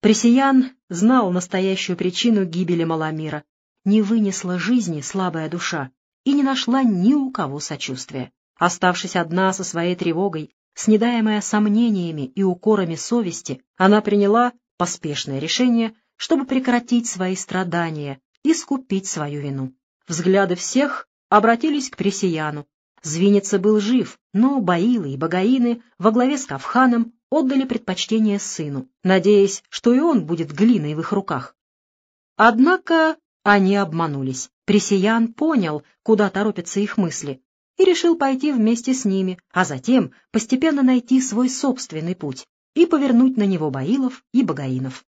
Пресиян знал настоящую причину гибели Маламира. Не вынесла жизни слабая душа и не нашла ни у кого сочувствия. Оставшись одна со своей тревогой, снедаемая сомнениями и укорами совести, она приняла поспешное решение, чтобы прекратить свои страдания и скупить свою вину. Взгляды всех обратились к Пресияну. Звиница был жив, но Баилы и Багаины во главе с Кавханом отдали предпочтение сыну, надеясь, что и он будет глиной в их руках. Однако они обманулись. Пресиян понял, куда торопятся их мысли, и решил пойти вместе с ними, а затем постепенно найти свой собственный путь и повернуть на него Баилов и Багаинов.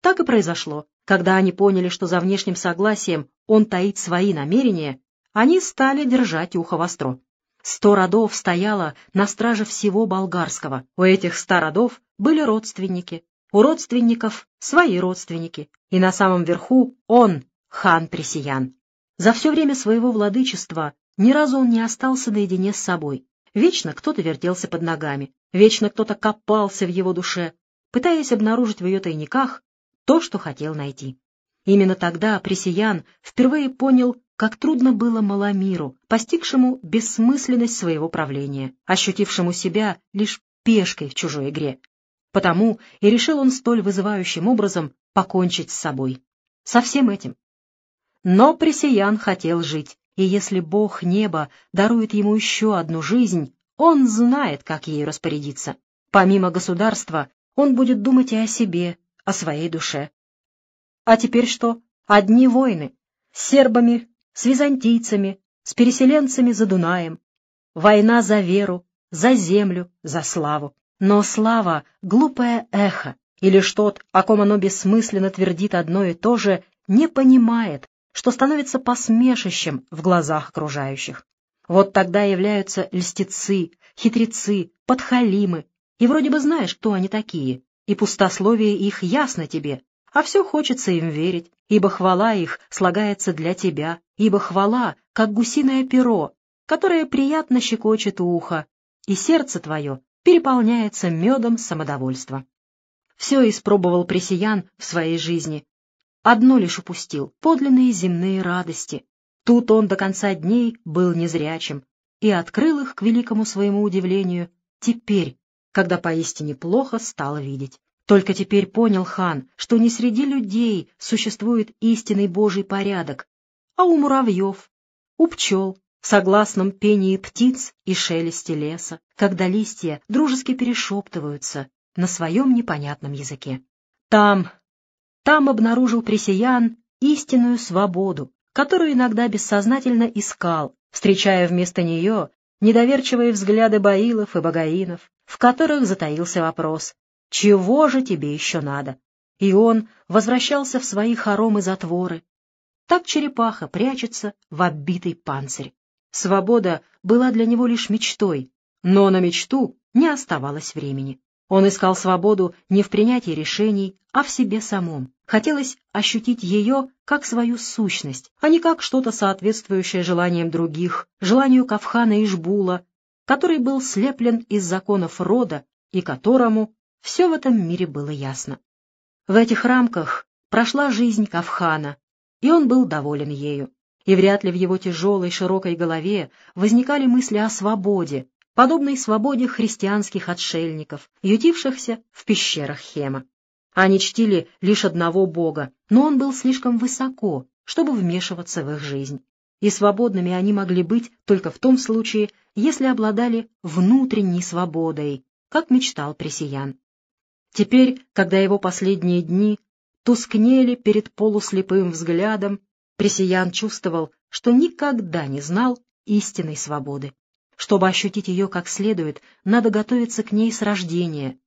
Так и произошло. Когда они поняли, что за внешним согласием он таит свои намерения, они стали держать ухо востро. Сто родов стояло на страже всего болгарского. У этих ста родов были родственники, у родственников свои родственники, и на самом верху он, хан Пресиян. За все время своего владычества ни разу он не остался наедине с собой. Вечно кто-то вертелся под ногами, вечно кто-то копался в его душе, пытаясь обнаружить в ее тайниках то, что хотел найти. Именно тогда Пресиян впервые понял, как трудно было Маламиру, постигшему бессмысленность своего правления, ощутившему себя лишь пешкой в чужой игре. Потому и решил он столь вызывающим образом покончить с собой. Со всем этим. Но Пресиян хотел жить, и если Бог неба дарует ему еще одну жизнь, он знает, как ею распорядиться. Помимо государства, он будет думать и о себе, о своей душе. А теперь что? Одни войны. С сербами, с византийцами, с переселенцами за Дунаем. Война за веру, за землю, за славу. Но слава — глупое эхо, и лишь тот, о ком оно бессмысленно твердит одно и то же, не понимает, что становится посмешищем в глазах окружающих. Вот тогда являются льстецы, хитрецы, подхалимы, и вроде бы знаешь, кто они такие, и пустословие их ясно тебе, а все хочется им верить, ибо хвала их слагается для тебя, ибо хвала, как гусиное перо, которое приятно щекочет ухо, и сердце твое переполняется медом самодовольства. Все испробовал Пресиян в своей жизни. Одно лишь упустил — подлинные земные радости. Тут он до конца дней был незрячим и открыл их, к великому своему удивлению, теперь, когда поистине плохо стал видеть. Только теперь понял хан, что не среди людей существует истинный Божий порядок, а у муравьев, у пчел, в согласном пении птиц и шелесте леса, когда листья дружески перешептываются на своем непонятном языке. Там, там обнаружил Пресиян истинную свободу, которую иногда бессознательно искал, встречая вместо нее недоверчивые взгляды баилов и богаинов, в которых затаился вопрос чего же тебе еще надо? И он возвращался в свои хоромы-затворы. Так черепаха прячется в оббитый панцирь. Свобода была для него лишь мечтой, но на мечту не оставалось времени. Он искал свободу не в принятии решений, а в себе самом. Хотелось ощутить ее как свою сущность, а не как что-то соответствующее желаниям других, желанию Кавхана и Жбула, который был слеплен из законов рода и которому все в этом мире было ясно. В этих рамках прошла жизнь Кавхана, и он был доволен ею. И вряд ли в его тяжелой широкой голове возникали мысли о свободе, подобной свободе христианских отшельников, ютившихся в пещерах Хема. Они чтили лишь одного бога, но он был слишком высоко, чтобы вмешиваться в их жизнь. И свободными они могли быть только в том случае, если обладали внутренней свободой, как мечтал Пресиян. Теперь, когда его последние дни тускнели перед полуслепым взглядом, Пресиян чувствовал, что никогда не знал истинной свободы. Чтобы ощутить ее как следует, надо готовиться к ней с рождения.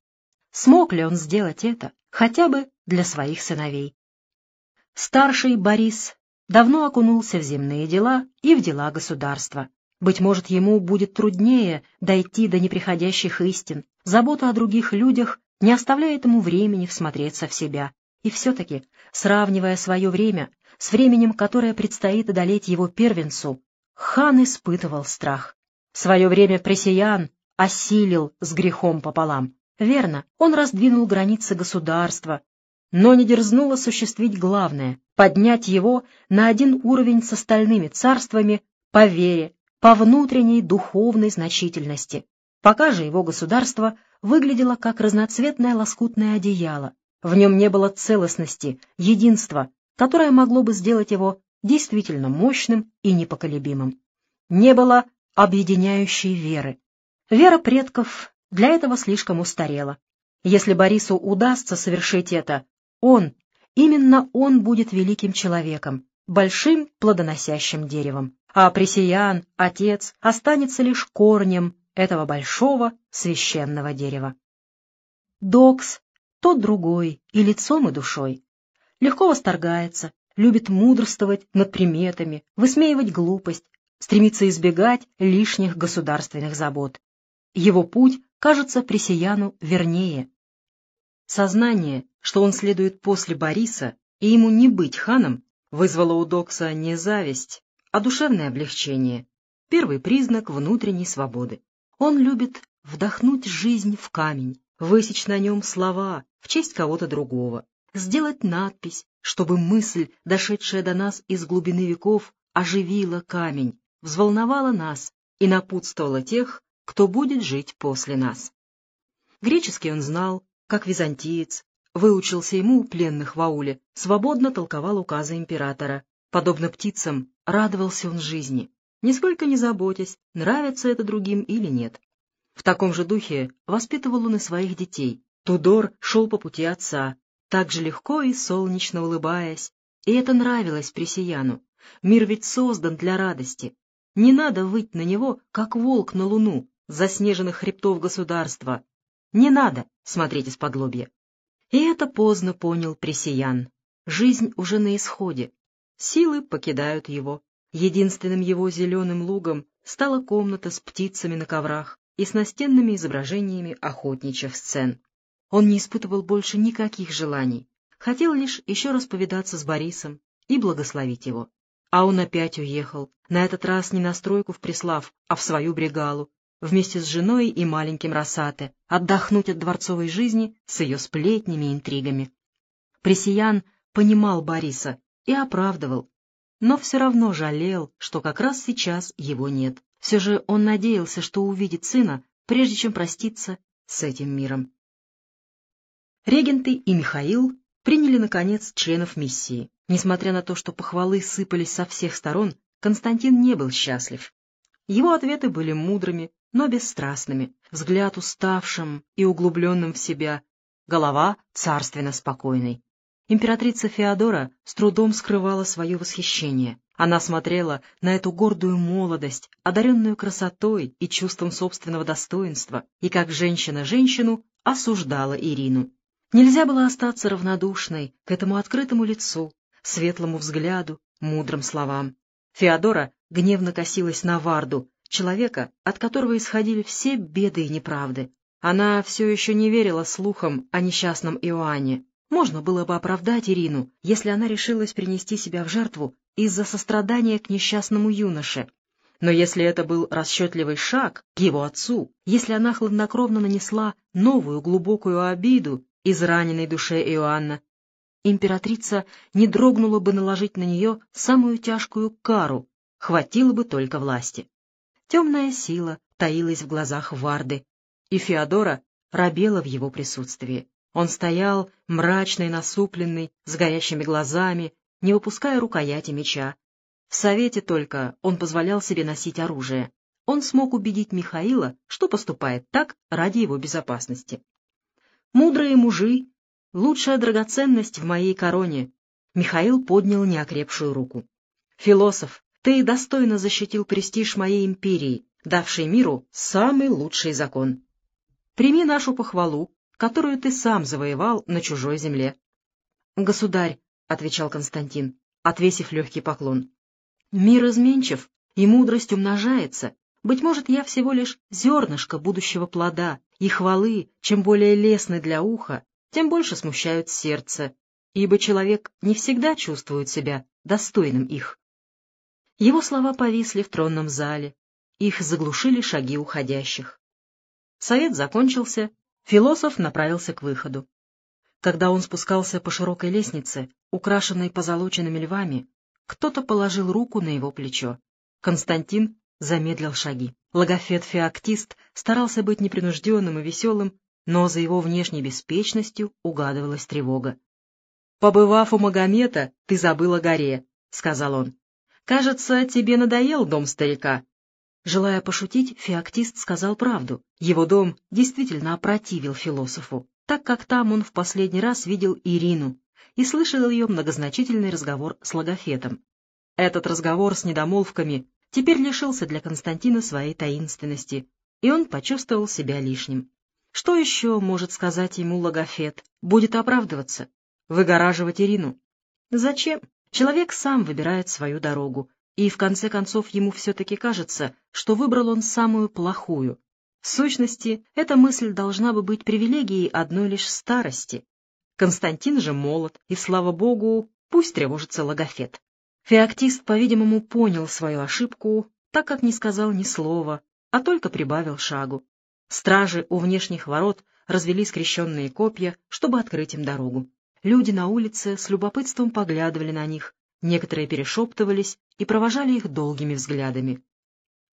Смог ли он сделать это хотя бы для своих сыновей? Старший Борис давно окунулся в земные дела и в дела государства. Быть может, ему будет труднее дойти до неприходящих истин. Забота о других людях не оставляет ему времени всмотреться в себя. И все-таки, сравнивая свое время с временем, которое предстоит одолеть его первенцу, хан испытывал страх. В свое время Пресиян осилил с грехом пополам. Верно, он раздвинул границы государства, но не дерзнул осуществить главное — поднять его на один уровень с остальными царствами по вере, по внутренней духовной значительности. Пока же его государство выглядело как разноцветное лоскутное одеяло. В нем не было целостности, единства, которое могло бы сделать его действительно мощным и непоколебимым. Не было объединяющей веры. Вера предков для этого слишком устарела. Если Борису удастся совершить это, он, именно он будет великим человеком, большим плодоносящим деревом, а Пресиян, отец, останется лишь корнем этого большого священного дерева. Докс, тот другой, и лицом, и душой, легко восторгается, любит мудрствовать над приметами, высмеивать глупость, стремится избегать лишних государственных забот. Его путь кажется Пресияну вернее, Сознание, что он следует после Бориса, и ему не быть ханом, вызвало у Докса не зависть, а душевное облегчение, первый признак внутренней свободы. Он любит вдохнуть жизнь в камень, высечь на нем слова в честь кого-то другого, сделать надпись, чтобы мысль, дошедшая до нас из глубины веков, оживила камень, взволновала нас и напутствовала тех, кто будет жить после нас. Греческий он знал, как византиец, выучился ему у пленных в ауле, свободно толковал указы императора. Подобно птицам, радовался он жизни, нисколько не заботясь, нравится это другим или нет. В таком же духе воспитывал он и своих детей. Тудор шел по пути отца, так же легко и солнечно улыбаясь, и это нравилось Пресияну. Мир ведь создан для радости. Не надо выть на него, как волк на луну, заснеженных хребтов государства, не надо смотреть из-под лобья. И это поздно понял Пресиян. Жизнь уже на исходе. Силы покидают его. Единственным его зеленым лугом стала комната с птицами на коврах и с настенными изображениями охотничьих сцен. Он не испытывал больше никаких желаний, хотел лишь еще раз повидаться с Борисом и благословить его. А он опять уехал, на этот раз не на стройку в Преслав, а в свою бригалу, вместе с женой и маленьким Росате, отдохнуть от дворцовой жизни с ее сплетнями и интригами. Пресиян понимал Бориса и оправдывал, но все равно жалел, что как раз сейчас его нет. Все же он надеялся, что увидит сына, прежде чем проститься с этим миром. Регенты и Михаил приняли, наконец, членов миссии. Несмотря на то, что похвалы сыпались со всех сторон, Константин не был счастлив. Его ответы были мудрыми, но бесстрастными, взгляд уставшим и углубленным в себя, голова царственно спокойной. Императрица Феодора с трудом скрывала свое восхищение. Она смотрела на эту гордую молодость, одаренную красотой и чувством собственного достоинства, и как женщина женщину осуждала Ирину. Нельзя было остаться равнодушной к этому открытому лицу, светлому взгляду, мудрым словам. Феодора гневно косилась на Варду, человека, от которого исходили все беды и неправды. Она все еще не верила слухам о несчастном Иоанне. Можно было бы оправдать Ирину, если она решилась принести себя в жертву из-за сострадания к несчастному юноше. Но если это был расчетливый шаг к его отцу, если она хладнокровно нанесла новую глубокую обиду из раненой душе Иоанна, императрица не дрогнула бы наложить на нее самую тяжкую кару, хватило бы только власти. Темная сила таилась в глазах Варды, и Феодора робела в его присутствии. Он стоял, мрачный, насупленный, с горящими глазами, не выпуская рукояти меча. В совете только он позволял себе носить оружие. Он смог убедить Михаила, что поступает так ради его безопасности. «Мудрые мужи — лучшая драгоценность в моей короне», Михаил поднял неокрепшую руку. «Философ, ты достойно защитил престиж моей империи, давшей миру самый лучший закон. Прими нашу похвалу, которую ты сам завоевал на чужой земле. — Государь, — отвечал Константин, отвесив легкий поклон, — мир изменчив, и мудрость умножается. Быть может, я всего лишь зернышко будущего плода, и хвалы, чем более лестны для уха, тем больше смущают сердце, ибо человек не всегда чувствует себя достойным их. Его слова повисли в тронном зале, их заглушили шаги уходящих. Совет закончился, Философ направился к выходу. Когда он спускался по широкой лестнице, украшенной позолоченными львами, кто-то положил руку на его плечо. Константин замедлил шаги. Логофет-феоктист старался быть непринужденным и веселым, но за его внешней беспечностью угадывалась тревога. «Побывав у Магомета, ты забыл о горе», — сказал он. «Кажется, тебе надоел дом старика». Желая пошутить, феоктист сказал правду. Его дом действительно опротивил философу, так как там он в последний раз видел Ирину и слышал ее многозначительный разговор с логофетом. Этот разговор с недомолвками теперь лишился для Константина своей таинственности, и он почувствовал себя лишним. Что еще может сказать ему логофет? Будет оправдываться? Выгораживать Ирину? Зачем? Человек сам выбирает свою дорогу, и в конце концов ему все-таки кажется, что выбрал он самую плохую. В сущности, эта мысль должна бы быть привилегией одной лишь старости. Константин же молод, и, слава богу, пусть тревожится логофет. Феоктист, по-видимому, понял свою ошибку, так как не сказал ни слова, а только прибавил шагу. Стражи у внешних ворот развели скрещенные копья, чтобы открыть им дорогу. Люди на улице с любопытством поглядывали на них, некоторые перешептывались и провожали их долгими взглядами.